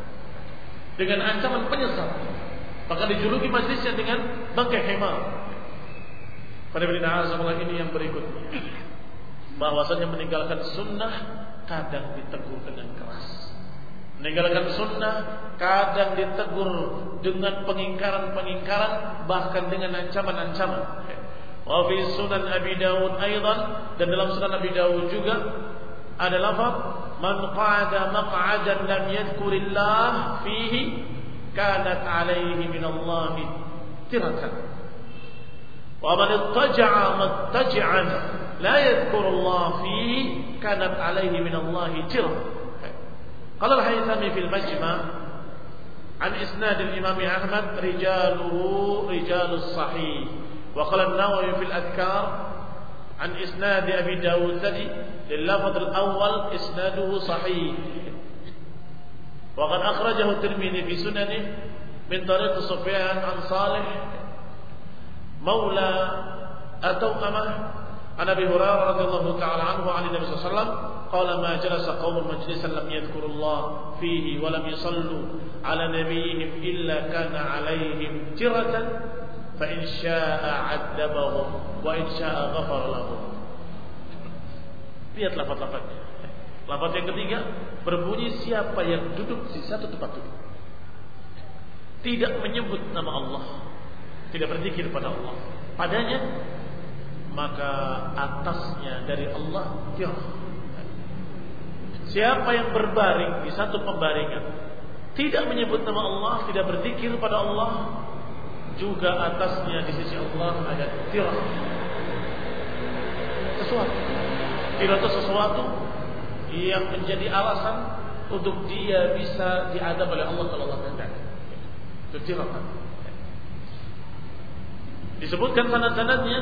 Speaker 1: Dengan ancaman penyesal. Maka dijuluki majlisnya dengan bangkai hemar. Pada berita ini yang berikutnya. Bahwasanya meninggalkan sunnah kadang ditegur dengan keras. Meninggalkan sunnah kadang ditegur dengan pengingkaran-pengingkaran bahkan dengan ancaman-ancaman. Wa fi sunan Abi Dawud aidan dan dalam sunan Abi Dawud juga ada lafaz من قعد مقعدا لم يذكر الله فيه كانت عليه من الله تركا. ومن اضطجع مضطجعا لا يذكر الله فيه كانت عليه من الله تركا. قال الهيثمي في المجمع عن إسناد الإمام أحمد رجاله رجال الصحيح. وقال النووي في الأذكار عن إسناد أبي داود ثدي لللفظ الأول إسناده صحيح. وقد أخرجه الترمذي في سننه من طريق سفيان عن صالح مولى أتوأمة عن أبي هريرة رضي الله تعالى عنه عن النبي صلى الله عليه وسلم قال ما جلس قوم مجلسا لم يذكروا الله فيه ولم يصلوا على نبيهم إلا كان عليهم ترة فإن شاء عذبهم وإن شاء غفر لهم Lihat lafaz-lafaznya. Lafaz yang ketiga berbunyi siapa yang duduk di satu tempat duduk. tidak menyebut nama Allah, tidak berzikir pada Allah, padanya maka atasnya dari Allah tirah. Siapa yang berbaring di satu pembaringan tidak menyebut nama Allah, tidak berzikir pada Allah, juga atasnya di sisi Allah ada tirah. Sesuatu. Tirah itu sesuatu yang menjadi alasan untuk dia bisa diadab oleh Allah kalau Allah kehendaki. Itu. Disebutkan sanad-sanadnya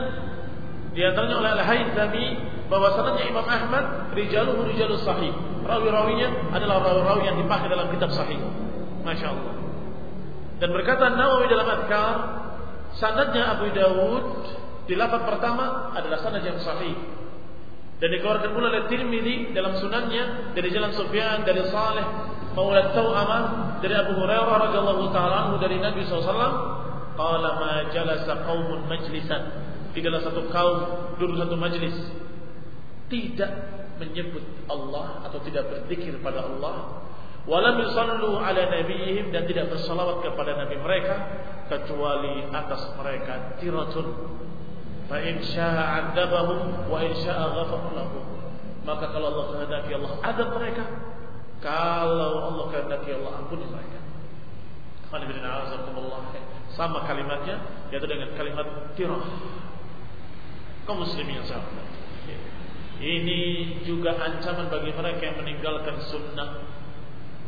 Speaker 1: di antaranya oleh Al-Haythami bahwa sanadnya Imam Ahmad rijaluhu rijalus sahih. Rawi-rawinya adalah rawi-rawi yang dipakai dalam kitab sahih. Masya Allah. Dan berkata Nawawi dalam Adkar, sanadnya Abu Dawud di lafaz pertama adalah sanad yang sahih. Dan dikeluarkan pula oleh Tirmidzi dalam sunannya dari jalan Sufyan dari Saleh Maula Tau'amah dari Abu Hurairah radhiyallahu taala dari Nabi SAW qala ma jalasa qaumun majlisan tidaklah satu kaum duduk satu majlis tidak menyebut Allah atau tidak berzikir pada Allah walam yusallu ala nabiyihim dan tidak bersalawat kepada nabi mereka kecuali atas mereka tiratun. Fa in syaa'a 'adzabahum wa in syaa'a ghafara lahum maka kalau Allah kehendaki Allah adab mereka kalau Allah kehendaki Allah ampuni mereka. Sama kalimatnya yaitu dengan kalimat tirah. Kaum muslimin sahabat. Ini juga ancaman bagi mereka yang meninggalkan sunnah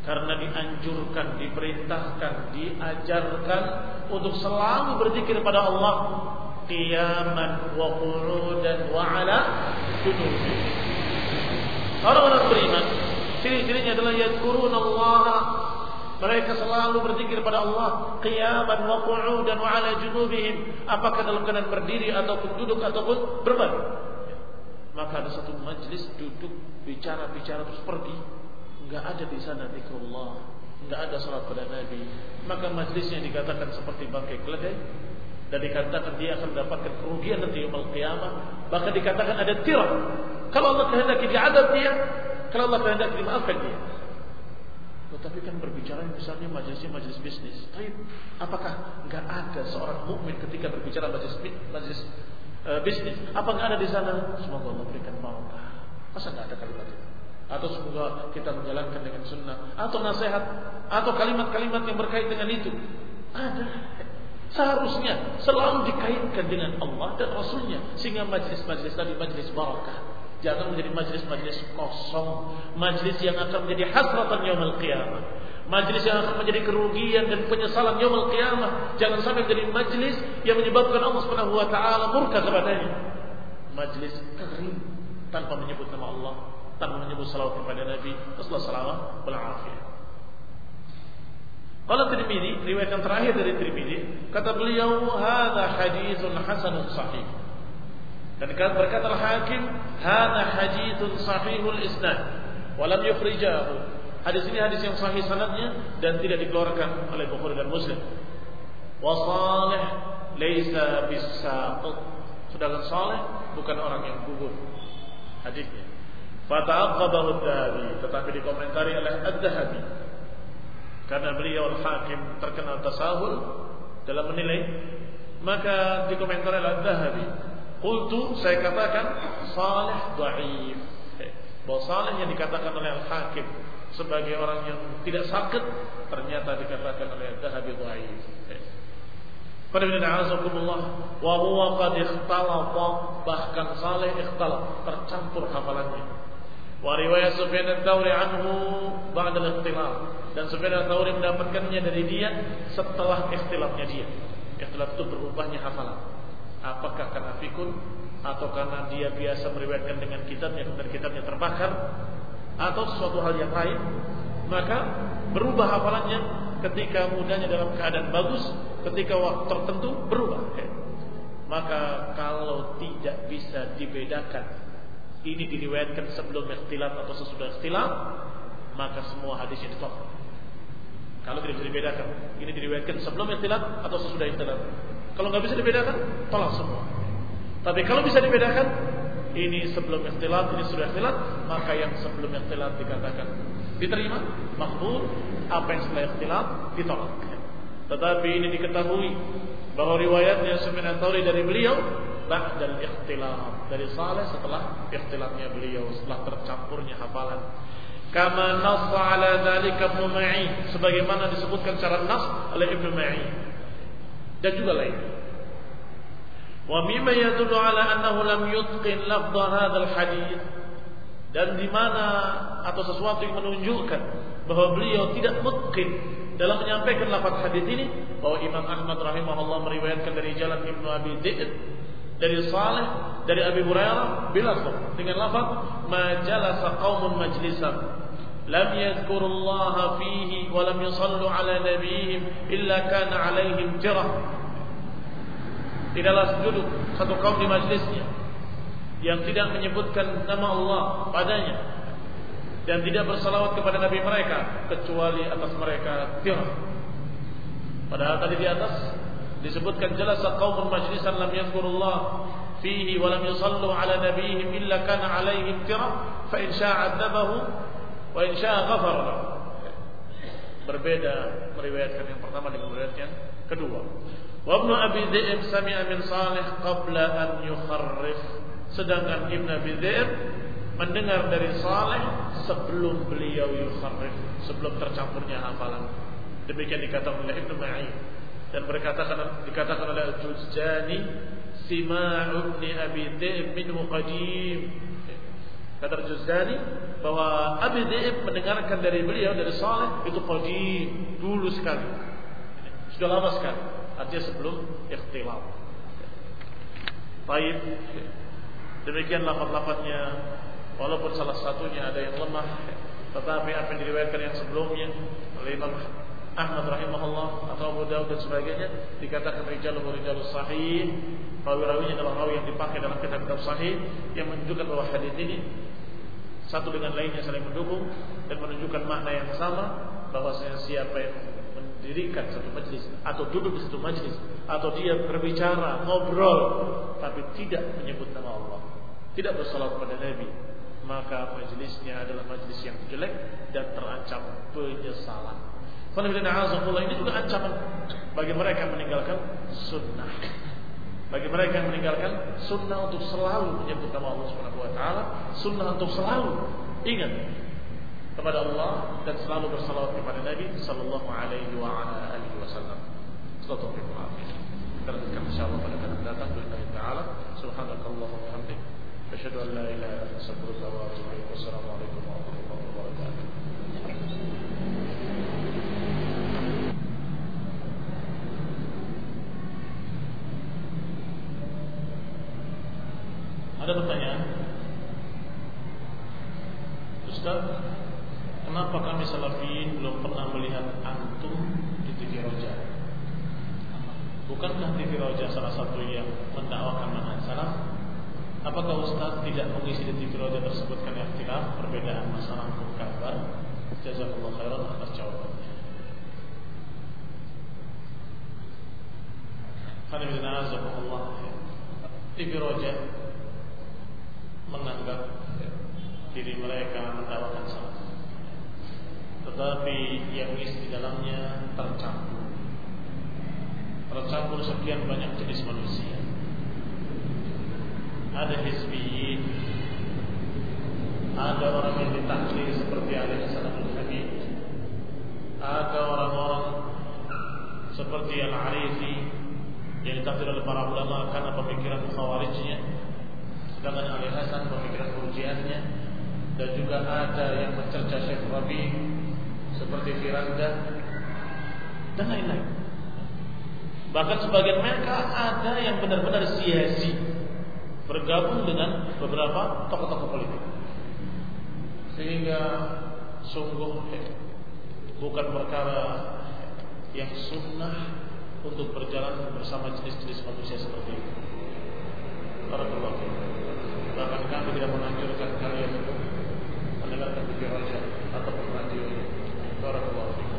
Speaker 1: karena dianjurkan, diperintahkan, diajarkan untuk selalu berzikir pada Allah. Qiyaman wa qu'udan wa ala. Orang-orang beriman ciri-cirinya adalah yadhkuruna mereka selalu berzikir pada Allah. Qiyaman wa qu'udan wa ala junubihim. Apakah dalam keadaan berdiri ataupun duduk ataupun berbaring maka ada satu majlis duduk bicara-bicara terus pergi enggak ada di sana zikrullah enggak ada salat pada nabi maka majlisnya dikatakan seperti bangkai keledai dan dikatakan dia akan mendapatkan kerugian nanti yaumul qiyamah bahkan dikatakan ada tirah kalau Allah kehendaki diadab dia kalau Allah kehendaki dimaafkan dia tetapi kan berbicara misalnya majelisnya majelis bisnis. Tapi apakah nggak ada seorang mukmin ketika berbicara majelis uh, bisnis? Apa nggak ada di sana? Semoga Allah berikan barokah. Masa nggak ada kalimat itu? Atau semoga kita menjalankan dengan sunnah. Atau nasihat. Atau kalimat-kalimat yang berkait dengan itu. Ada. Seharusnya selalu dikaitkan dengan Allah dan Rasulnya. Sehingga majlis-majlis tadi majlis barakah. Jangan menjadi majlis-majlis kosong, majlis yang akan menjadi hasratan yaumul qiyamah. Majlis yang akan menjadi kerugian dan penyesalan yaumul qiyamah. Jangan sampai menjadi majlis yang menyebabkan Allah Subhanahu wa taala murka kepadanya. Majlis kering tanpa menyebut nama Allah, tanpa menyebut salawat kepada Nabi sallallahu alaihi wasallam. Kalau Tirmidzi, riwayat yang terakhir dari Tirmidzi, kata beliau, "Hadza haditsun hasanun sahih." Dan berkata al-Hakim, "Hadza haditsun sahihul isnad, wa lam yukhrijahu." Hadis ini hadis yang sahih sanadnya dan tidak dikeluarkan oleh Bukhari dan Muslim. Wa salih laisa bisaqit. Sedangkan salih bukan orang yang gugur. Hadisnya. Fata'aqqabahu ad-Dhahabi, tetapi dikomentari oleh Ad-Dhahabi. Karena beliau al-Hakim terkenal tasahul dalam menilai, maka dikomentari oleh Ad-Dhahabi Qultu saya katakan salih dhaif. Bahwa salih yang dikatakan oleh Al-Hakim sebagai orang yang tidak sakit ternyata dikatakan oleh Al-Dhahabi dhaif. Pada Allah wa huwa qad ikhtalata bahkan salih ikhtalat tercampur hafalannya. Sufyan ats-Tsauri anhu ba'da al-ikhtilaf dan Sufyan ats-Tsauri mendapatkannya dari dia setelah ikhtilafnya dia. Ikhtilaf itu berubahnya hafalan. Apakah karena fikun atau karena dia biasa meriwayatkan dengan kitabnya dan kitabnya terbakar atau sesuatu hal yang lain, maka berubah hafalannya ketika mudanya dalam keadaan bagus, ketika waktu tertentu berubah. Maka kalau tidak bisa dibedakan ini diriwayatkan sebelum ikhtilaf atau sesudah ikhtilaf, maka semua hadisnya ditolak. Kalau tidak bisa dibedakan, ini diriwayatkan sebelum ikhtilaf atau sesudah ikhtilaf. Kalau nggak bisa dibedakan, tolak semua. Tapi kalau bisa dibedakan, ini sebelum ikhtilat, ini sudah ikhtilat, maka yang sebelum ikhtilat dikatakan diterima, makbul, apa yang setelah ikhtilat ditolak. Tetapi ini diketahui bahwa riwayatnya Sufyan dari beliau ba'dal ikhtilaf dari Saleh setelah ikhtilafnya beliau setelah tercampurnya hafalan. Kama nass ala dzalika Ibnu Ma'in sebagaimana disebutkan secara nas oleh Ibnu Ma'in dan juga lain. Wa mimma yadullu ala annahu lam yutqin lafdh hadzal hadits dan di mana atau sesuatu yang menunjukkan bahwa beliau tidak mungkin dalam menyampaikan lafaz hadis ini bahwa Imam Ahmad rahimahullah meriwayatkan dari jalan Ibnu Abi Dzib dari Saleh dari Abi Hurairah bilafaz dengan lafaz majalasa qaumun majlisan lam yadhkurullaha fihi wa lam yusallu ala nabiyihim illa kana alaihim tirah tidaklah duduk satu kaum di majlisnya yang tidak menyebutkan nama Allah padanya dan tidak bersalawat kepada nabi mereka kecuali atas mereka tirah. Padahal tadi di atas disebutkan jelas qaumun majlisan lam yadhkurullah fihi wa lam yusallu ala nabiyihim illa kana alaihim tirah fa in syaa'a adzabahu wa in syaa'a ghafara Berbeda meriwayatkan yang pertama dengan meriwayat yang kedua. Wa Ibnu Abi Dzib sami'a min Salih qabla an yukharrif. Sedangkan Ibnu Abi Dzib mendengar dari Saleh sebelum beliau yukharrif, sebelum tercampurnya hafalan. Demikian dikatakan oleh Ibnu Ma'in dan berkatakan dikatakan oleh Al-Juzjani Sima'u ibn Abi Dhi'b minhu qadim. Kata Al-Juzjani bahwa Abi Dhi'b mendengarkan dari beliau dari Saleh itu qadim, dulu sekali. Sudah lama sekali. Artinya sebelum ikhtilaf. Baik. Demikian lafaz-lafaznya Walaupun salah satunya ada yang lemah, tetapi apa yang diriwayatkan yang sebelumnya oleh Imam Ahmad rahimahullah atau Abu Dawud dan sebagainya dikatakan rijaluhu rijalus sahih rawi-rawinya adalah rawi yang dipakai dalam kitab-kitab sahih yang menunjukkan bahwa hadis ini satu dengan lainnya saling mendukung dan menunjukkan makna yang sama bahwasanya siapa yang mendirikan satu majlis atau duduk di satu majlis atau dia berbicara ngobrol tapi tidak menyebut nama Allah tidak bersalat kepada Nabi maka majlisnya adalah majlis yang jelek dan terancam penyesalan ini juga ancaman bagi mereka yang meninggalkan sunnah. Bagi mereka yang meninggalkan sunnah untuk selalu menyebut nama Allah Subhanahu wa taala, sunnah untuk selalu ingat kepada Allah dan selalu bersalawat kepada Nabi sallallahu alaihi wa ala alihi wasallam. Sallallahu alaihi Kita lanjutkan insyaallah pada kali datang billahi taala. Subhanakallahumma wa bihamdik. Asyhadu an la ilaha illa anta astaghfiruka wa atubu ilaik. Wassalamu warahmatullahi wabarakatuh. Ada pertanyaan? Ustaz, kenapa kami salafiyin belum pernah melihat antum di TV Roja? Bukankah TV Roja salah satu yang mendakwakan manhaj salaf? Apakah Ustaz tidak mengisi di TV Roja tersebut karena ikhtilaf perbedaan masalah hukum kabar? Jazakallah khairan atas jawabannya. Allah TV Roja menganggap diri mereka mendakwakan salah. Tetapi yang isi di dalamnya tercampur. Tercampur sekian banyak jenis manusia ada hizbiyin ada orang yang ditakdir seperti Ali Hasan Abdul Hamid ada orang-orang seperti Al-Arifi yang ditakdir oleh para ulama karena pemikiran khawarijnya sedangkan Ali Hasan pemikiran kurjiannya dan juga ada yang mencerca Syekh Rabi seperti Firanda dan lain-lain bahkan sebagian mereka ada yang benar-benar sia-sia bergabung dengan beberapa tokoh-tokoh politik. Sehingga sungguh bukan perkara yang sunnah untuk berjalan bersama jenis-jenis manusia seperti itu. Barakallahu Bahkan kami tidak menganjurkan kalian untuk mendengarkan video atau radio. Barakallahu